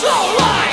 so light.